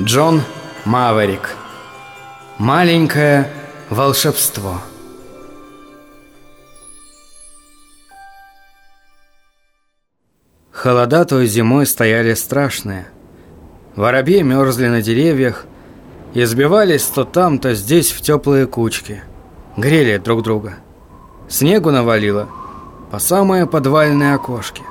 Джон Маверик. Маленькое волшебство. Холода той зимой стояли страшные. Воробьи мерзли на деревьях и сбивались то там, то здесь в теплые кучки. Грели друг друга. Снегу навалило по самые подвальные окошки.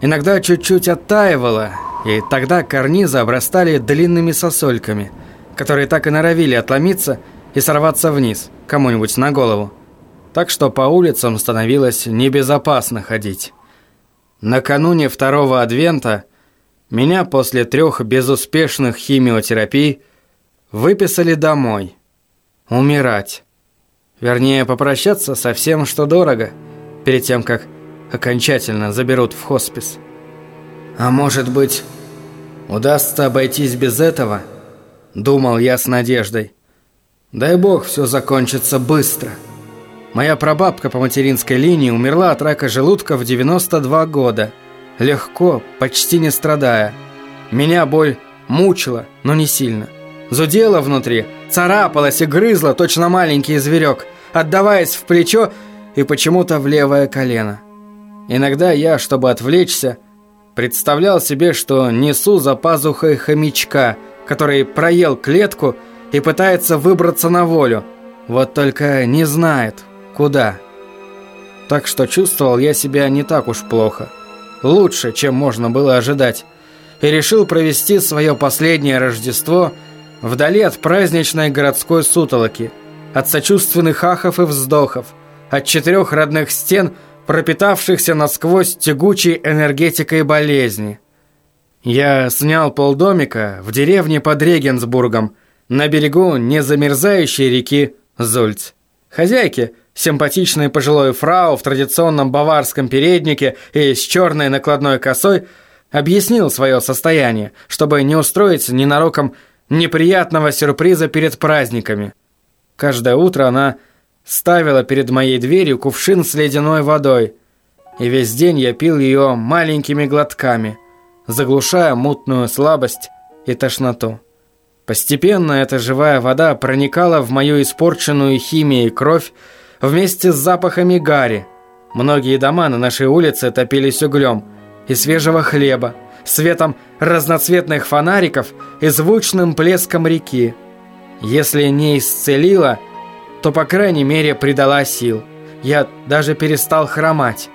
Иногда чуть-чуть оттаивало, и тогда карнизы обрастали длинными сосульками, которые так и норовили отломиться и сорваться вниз, кому-нибудь на голову. Так что по улицам становилось небезопасно ходить. Накануне второго адвента меня после трех безуспешных химиотерапий выписали домой. Умирать. Вернее, попрощаться со всем, что дорого, перед тем, как окончательно заберут в хоспис. А может быть, удастся обойтись без этого? Думал я с надеждой. Дай бог, все закончится быстро. Моя прабабка по материнской линии умерла от рака желудка в 92 года. Легко, почти не страдая. Меня боль мучила, но не сильно. Зудела внутри, царапалась и грызла, точно маленький зверек, отдаваясь в плечо и почему-то в левое колено. Иногда я, чтобы отвлечься, представлял себе, что несу за пазухой хомячка, который проел клетку и пытается выбраться на волю, вот только не знает, куда. Так что чувствовал я себя не так уж плохо. Лучше, чем можно было ожидать. И решил провести свое последнее Рождество вдали от праздничной городской сутолоки, от сочувственных ахов и вздохов, от четырех родных стен – пропитавшихся насквозь тягучей энергетикой болезни. Я снял полдомика в деревне под Регенсбургом, на берегу незамерзающей реки Зульц. Хозяйки, симпатичной пожилой фрау в традиционном баварском переднике и с черной накладной косой, объяснил свое состояние, чтобы не устроить ненароком неприятного сюрприза перед праздниками. Каждое утро она ставила перед моей дверью кувшин с ледяной водой, и весь день я пил ее маленькими глотками, заглушая мутную слабость и тошноту. Постепенно эта живая вода проникала в мою испорченную химией кровь вместе с запахами гари. Многие дома на нашей улице топились углем и свежего хлеба, светом разноцветных фонариков и звучным плеском реки. Если не исцелила – то, по крайней мере, придала сил. Я даже перестал хромать.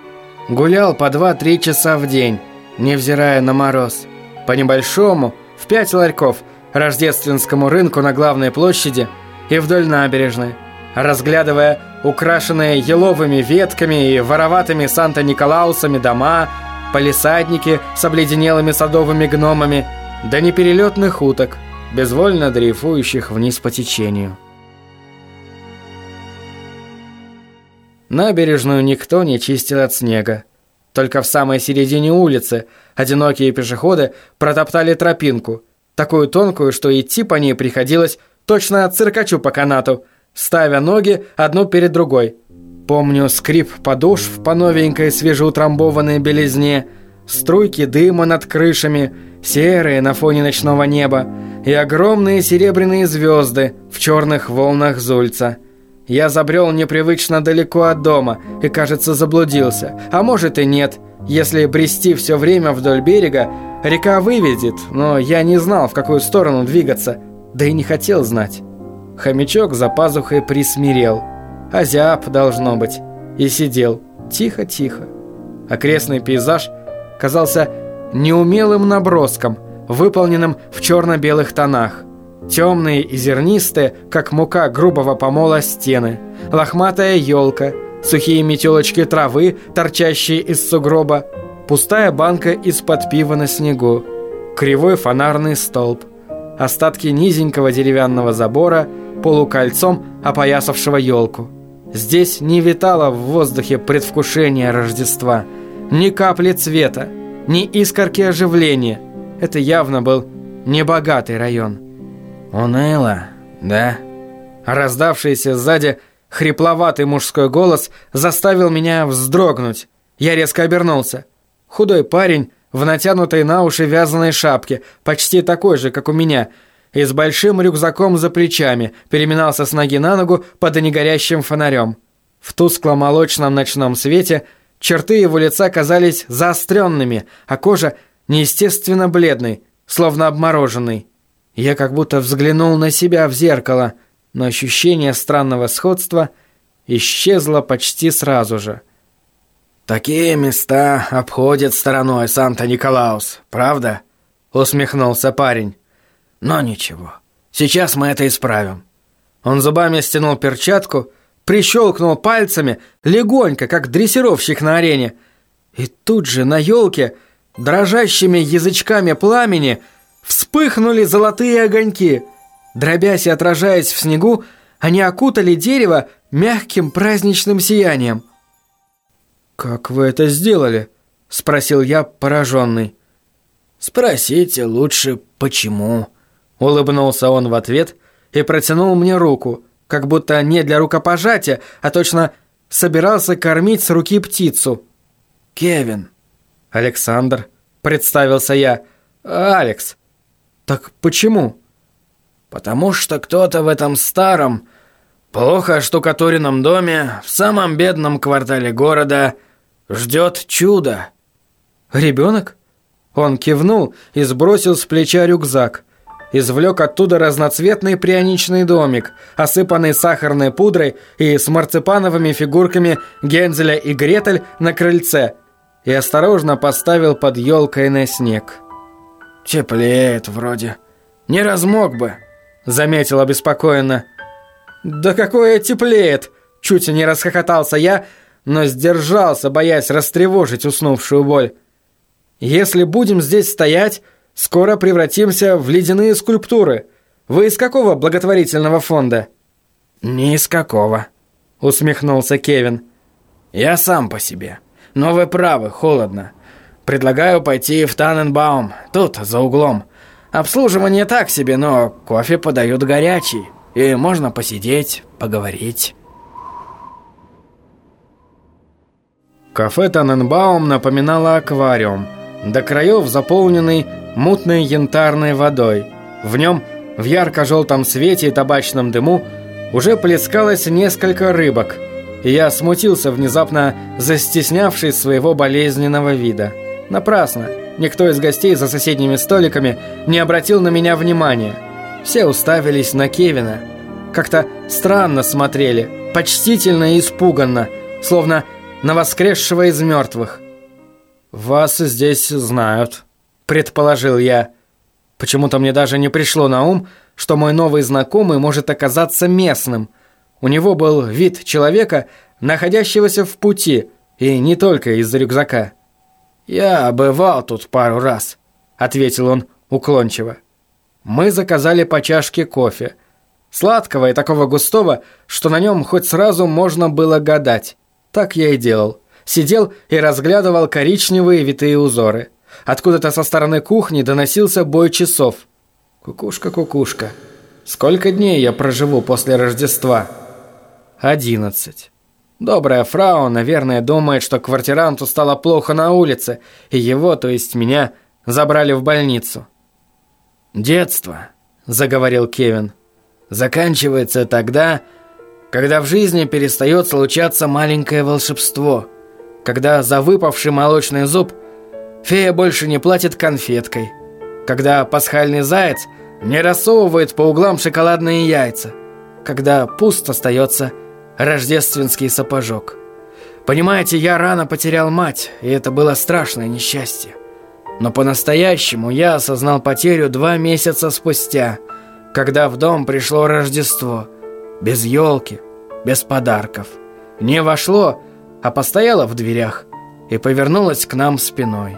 Гулял по 2-3 часа в день, невзирая на мороз. По небольшому, в пять ларьков, рождественскому рынку на главной площади и вдоль набережной, разглядывая украшенные еловыми ветками и вороватыми Санта-Николаусами дома, полисадники с обледенелыми садовыми гномами, да неперелетных уток, безвольно дрейфующих вниз по течению. Набережную никто не чистил от снега. Только в самой середине улицы одинокие пешеходы протоптали тропинку, такую тонкую, что идти по ней приходилось точно циркачу по канату, ставя ноги одну перед другой. Помню скрип подошв по новенькой свежеутрамбованной белизне, струйки дыма над крышами, серые на фоне ночного неба и огромные серебряные звезды в черных волнах Зульца – я забрел непривычно далеко от дома и, кажется, заблудился. А может и нет. Если брести все время вдоль берега, река выведет, но я не знал, в какую сторону двигаться, да и не хотел знать. Хомячок за пазухой присмирел. Азиап, должно быть, и сидел тихо-тихо. Окрестный пейзаж казался неумелым наброском, выполненным в черно-белых тонах. Темные и зернистые, как мука грубого помола стены. Лохматая елка, сухие метелочки травы, торчащие из сугроба. Пустая банка из-под пива на снегу. Кривой фонарный столб. Остатки низенького деревянного забора, полукольцом опоясавшего елку. Здесь не витало в воздухе предвкушение Рождества. Ни капли цвета, ни искорки оживления. Это явно был небогатый район. «Уныло, да?» Раздавшийся сзади хрипловатый мужской голос заставил меня вздрогнуть. Я резко обернулся. Худой парень в натянутой на уши вязаной шапке, почти такой же, как у меня, и с большим рюкзаком за плечами переминался с ноги на ногу под негорящим фонарем. В тускло-молочном ночном свете черты его лица казались заостренными, а кожа неестественно бледной, словно обмороженной. Я как будто взглянул на себя в зеркало, но ощущение странного сходства исчезло почти сразу же. «Такие места обходят стороной Санта-Николаус, правда?» — усмехнулся парень. «Но ничего, сейчас мы это исправим». Он зубами стянул перчатку, прищелкнул пальцами, легонько, как дрессировщик на арене. И тут же на елке, дрожащими язычками пламени, вспыхнули золотые огоньки. Дробясь и отражаясь в снегу, они окутали дерево мягким праздничным сиянием. «Как вы это сделали?» – спросил я, пораженный. «Спросите лучше, почему?» – улыбнулся он в ответ и протянул мне руку, как будто не для рукопожатия, а точно собирался кормить с руки птицу. «Кевин». «Александр», – представился я. «Алекс». «Так почему?» «Потому что кто-то в этом старом, плохо штукатуренном доме, в самом бедном квартале города – Ждет чудо. Ребенок? Он кивнул и сбросил с плеча рюкзак. Извлек оттуда разноцветный пряничный домик, осыпанный сахарной пудрой и с марципановыми фигурками Гензеля и Гретель на крыльце, и осторожно поставил под елкой на снег. «Теплеет вроде. Не размок бы», — заметил обеспокоенно. «Да какое теплеет!» — чуть не расхохотался я, — но сдержался, боясь растревожить уснувшую боль. «Если будем здесь стоять, скоро превратимся в ледяные скульптуры. Вы из какого благотворительного фонда?» «Ни из какого», — усмехнулся Кевин. «Я сам по себе. Но вы правы, холодно. Предлагаю пойти в Таненбаум, тут, за углом. Обслуживание так себе, но кофе подают горячий, и можно посидеть, поговорить». Кафе Таненбаум напоминало аквариум, до краев заполненный мутной янтарной водой. В нем, в ярко-желтом свете и табачном дыму, уже плескалось несколько рыбок, и я смутился внезапно, застеснявшись своего болезненного вида. Напрасно. Никто из гостей за соседними столиками не обратил на меня внимания. Все уставились на Кевина. Как-то странно смотрели, почтительно и испуганно, словно на воскресшего из мертвых. «Вас здесь знают», — предположил я. Почему-то мне даже не пришло на ум, что мой новый знакомый может оказаться местным. У него был вид человека, находящегося в пути, и не только из-за рюкзака. «Я бывал тут пару раз», — ответил он уклончиво. Мы заказали по чашке кофе. Сладкого и такого густого, что на нем хоть сразу можно было гадать. Так я и делал. Сидел и разглядывал коричневые витые узоры. Откуда-то со стороны кухни доносился бой часов. Кукушка, кукушка. Сколько дней я проживу после Рождества? Одиннадцать. Добрая фрау, наверное, думает, что квартиранту стало плохо на улице, и его, то есть меня, забрали в больницу. «Детство», — заговорил Кевин, — «заканчивается тогда, когда в жизни перестает случаться маленькое волшебство, когда за выпавший молочный зуб фея больше не платит конфеткой, когда пасхальный заяц не рассовывает по углам шоколадные яйца, когда пуст остается рождественский сапожок. Понимаете, я рано потерял мать, и это было страшное несчастье. Но по-настоящему я осознал потерю два месяца спустя, когда в дом пришло Рождество – без елки, без подарков. Не вошло, а постояло в дверях и повернулось к нам спиной.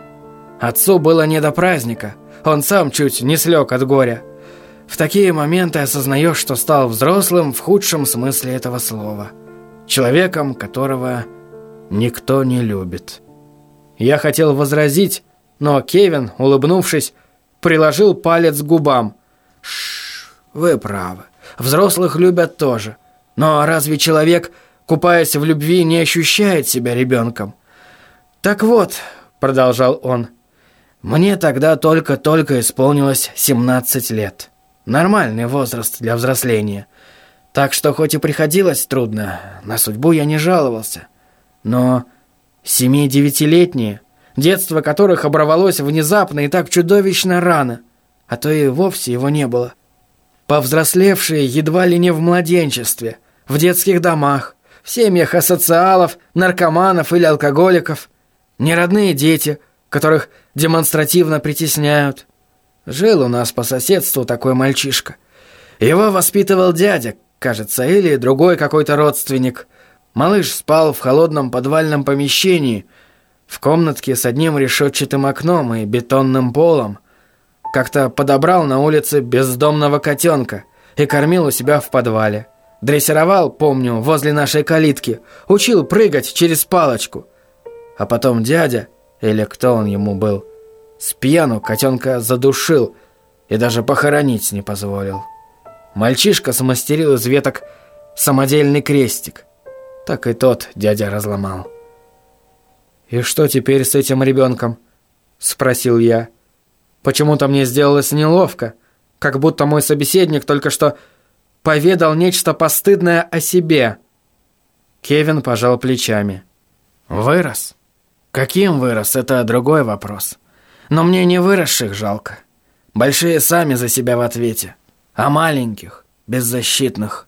Отцу было не до праздника, он сам чуть не слег от горя. В такие моменты осознаешь, что стал взрослым в худшем смысле этого слова. Человеком, которого никто не любит. Я хотел возразить, но Кевин, улыбнувшись, приложил палец к губам. «Шш, вы правы. Взрослых любят тоже. Но разве человек, купаясь в любви, не ощущает себя ребенком? Так вот, продолжал он, мне тогда только-только исполнилось 17 лет. Нормальный возраст для взросления. Так что хоть и приходилось трудно, на судьбу я не жаловался. Но семи-девятилетние, детство которых оборвалось внезапно и так чудовищно рано, а то и вовсе его не было. Повзрослевшие едва ли не в младенчестве, в детских домах, в семьях асоциалов, наркоманов или алкоголиков, неродные дети, которых демонстративно притесняют. Жил у нас по соседству такой мальчишка. Его воспитывал дядя, кажется, или другой какой-то родственник. Малыш спал в холодном подвальном помещении, в комнатке с одним решетчатым окном и бетонным полом. Как-то подобрал на улице бездомного котенка и кормил у себя в подвале. Дрессировал, помню, возле нашей калитки, учил прыгать через палочку. А потом дядя, или кто он ему был, с пьяну котенка задушил и даже похоронить не позволил. Мальчишка смастерил из веток самодельный крестик. Так и тот дядя разломал. «И что теперь с этим ребенком?» – спросил я. Почему-то мне сделалось неловко, как будто мой собеседник только что поведал нечто постыдное о себе. Кевин пожал плечами. «Вырос? Каким вырос, это другой вопрос. Но мне не выросших жалко. Большие сами за себя в ответе. А маленьких, беззащитных.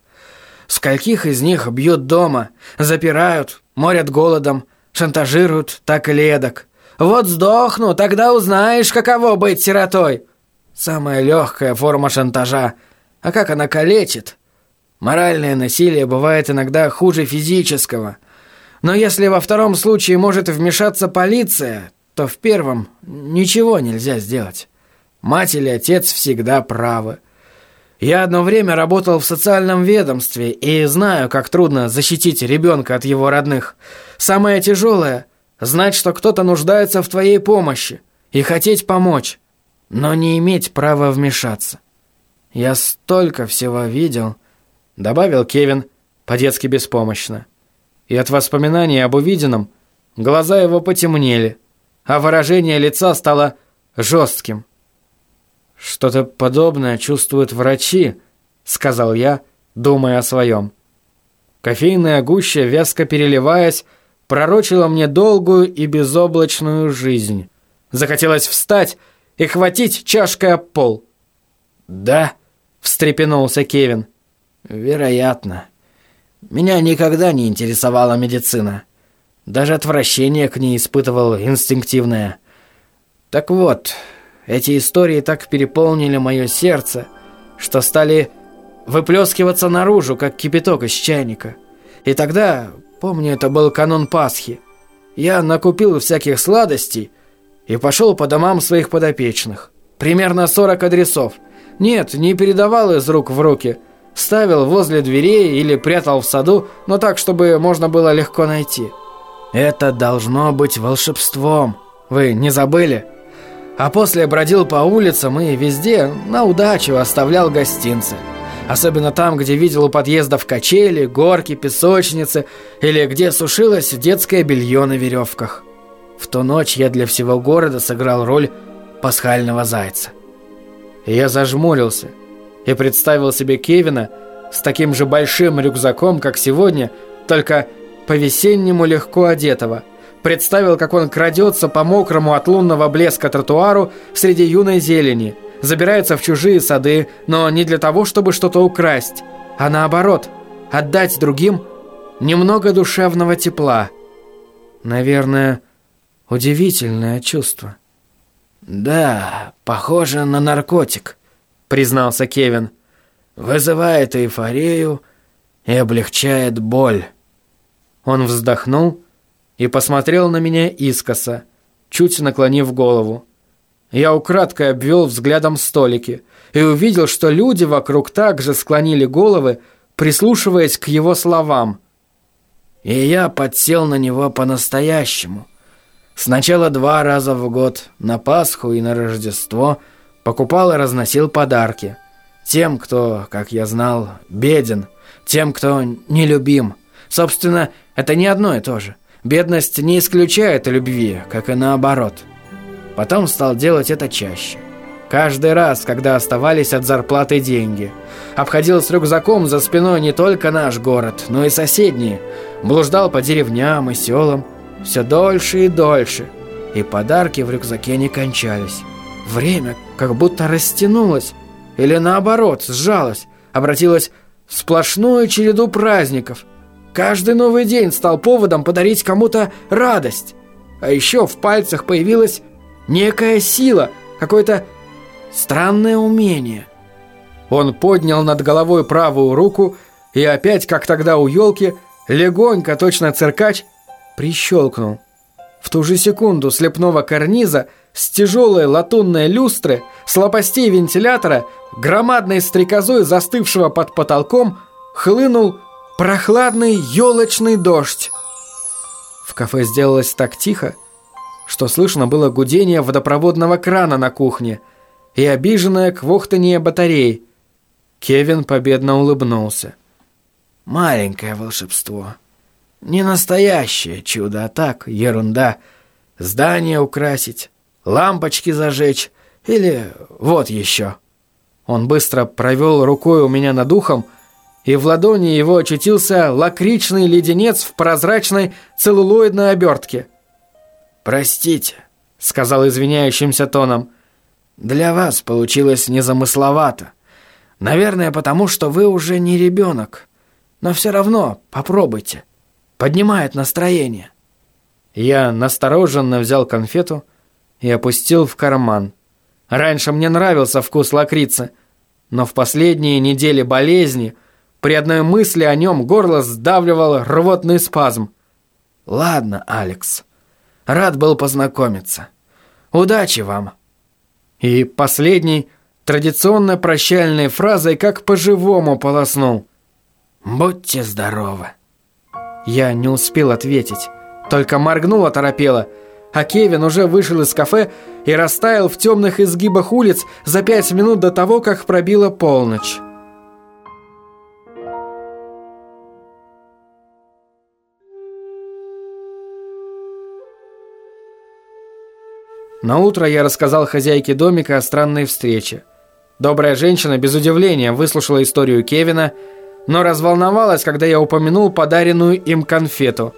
Скольких из них бьют дома, запирают, морят голодом, шантажируют так или эдак. Вот сдохну, тогда узнаешь, каково быть сиротой. Самая легкая форма шантажа. А как она калечит? Моральное насилие бывает иногда хуже физического. Но если во втором случае может вмешаться полиция, то в первом ничего нельзя сделать. Мать или отец всегда правы. Я одно время работал в социальном ведомстве и знаю, как трудно защитить ребенка от его родных. Самое тяжелое – знать, что кто-то нуждается в твоей помощи и хотеть помочь, но не иметь права вмешаться. Я столько всего видел, добавил Кевин по-детски беспомощно. И от воспоминаний об увиденном глаза его потемнели – а выражение лица стало жестким. «Что-то подобное чувствуют врачи», — сказал я, думая о своем. Кофейная гуща, вязко переливаясь, пророчила мне долгую и безоблачную жизнь. Захотелось встать и хватить чашкой об пол. «Да», — встрепенулся Кевин. «Вероятно. Меня никогда не интересовала медицина. Даже отвращение к ней испытывал инстинктивное. Так вот, эти истории так переполнили мое сердце, что стали выплескиваться наружу, как кипяток из чайника. И тогда, помню, это был канун Пасхи, я накупил всяких сладостей и пошел по домам своих подопечных. Примерно 40 адресов. Нет, не передавал из рук в руки. Ставил возле дверей или прятал в саду, но так, чтобы можно было легко найти. Это должно быть волшебством. Вы не забыли? А после бродил по улицам и везде на удачу оставлял гостинцы. Особенно там, где видел у подъездов качели, горки, песочницы или где сушилось детское белье на веревках. В ту ночь я для всего города сыграл роль пасхального зайца. Я зажмурился и представил себе Кевина с таким же большим рюкзаком, как сегодня, только по-весеннему легко одетого. Представил, как он крадется по мокрому от лунного блеска тротуару среди юной зелени, забирается в чужие сады, но не для того, чтобы что-то украсть, а наоборот, отдать другим немного душевного тепла. Наверное, удивительное чувство. «Да, похоже на наркотик», — признался Кевин. «Вызывает эйфорию и облегчает боль». Он вздохнул и посмотрел на меня искоса, чуть наклонив голову. Я украдкой обвел взглядом столики и увидел, что люди вокруг также склонили головы, прислушиваясь к его словам. И я подсел на него по-настоящему. Сначала два раза в год, на Пасху и на Рождество, покупал и разносил подарки. Тем, кто, как я знал, беден, тем, кто нелюбим. Собственно, это не одно и то же. Бедность не исключает любви, как и наоборот. Потом стал делать это чаще. Каждый раз, когда оставались от зарплаты деньги. Обходил с рюкзаком за спиной не только наш город, но и соседние. Блуждал по деревням и селам. Все дольше и дольше. И подарки в рюкзаке не кончались. Время как будто растянулось. Или наоборот, сжалось. Обратилось в сплошную череду праздников. Каждый новый день стал поводом подарить кому-то радость. А еще в пальцах появилась некая сила, какое-то Странное умение. Он поднял над головой правую руку и опять, как тогда у елки, легонько, точно циркач, прищелкнул. В ту же секунду слепного карниза с тяжелой латунной люстры, с лопастей вентилятора, громадной стрекозой, застывшего под потолком, хлынул прохладный елочный дождь. В кафе сделалось так тихо, что слышно было гудение водопроводного крана на кухне – и обиженное квохтанье батарей. Кевин победно улыбнулся. «Маленькое волшебство. Не настоящее чудо, а так, ерунда. Здание украсить, лампочки зажечь или вот еще». Он быстро провел рукой у меня над ухом, и в ладони его очутился лакричный леденец в прозрачной целлулоидной обертке. «Простите», — сказал извиняющимся тоном, — для вас получилось незамысловато. Наверное, потому что вы уже не ребенок. Но все равно попробуйте. Поднимает настроение». Я настороженно взял конфету и опустил в карман. Раньше мне нравился вкус лакрицы, но в последние недели болезни при одной мысли о нем горло сдавливало рвотный спазм. «Ладно, Алекс, рад был познакомиться. Удачи вам!» И последний традиционно прощальной фразой как по-живому полоснул. «Будьте здоровы!» Я не успел ответить, только моргнул оторопело, а Кевин уже вышел из кафе и растаял в темных изгибах улиц за пять минут до того, как пробила полночь. На утро я рассказал хозяйке домика о странной встрече. Добрая женщина без удивления выслушала историю Кевина, но разволновалась, когда я упомянул подаренную им конфету.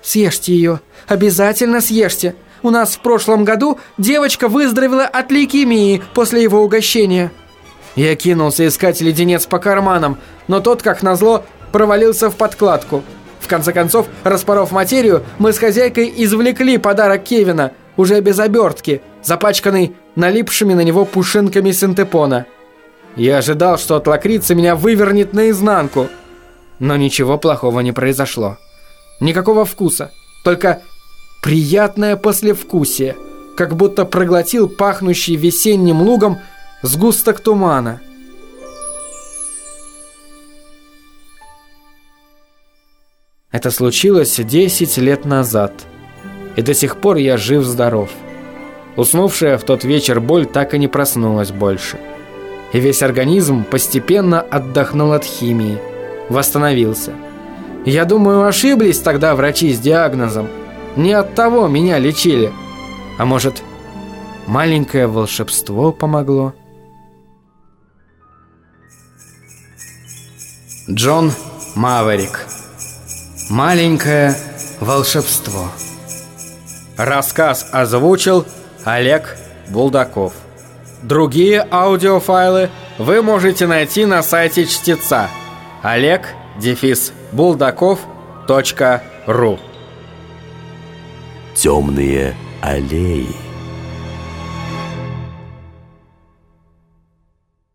«Съешьте ее, обязательно съешьте. У нас в прошлом году девочка выздоровела от лейкемии после его угощения». Я кинулся искать леденец по карманам, но тот, как назло, провалился в подкладку. В конце концов, распоров материю, мы с хозяйкой извлекли подарок Кевина – уже без обертки, запачканный налипшими на него пушинками синтепона. Я ожидал, что от лакрицы меня вывернет наизнанку. Но ничего плохого не произошло. Никакого вкуса, только приятное послевкусие, как будто проглотил пахнущий весенним лугом сгусток тумана. Это случилось 10 лет назад – и до сих пор я жив-здоров. Уснувшая в тот вечер боль так и не проснулась больше. И весь организм постепенно отдохнул от химии, восстановился. Я думаю, ошиблись тогда врачи с диагнозом. Не от того меня лечили. А может, маленькое волшебство помогло? Джон Маверик. Маленькое волшебство. Рассказ озвучил Олег Булдаков. Другие аудиофайлы вы можете найти на сайте чтеца. Олег дефис булдаков.ру Темные аллеи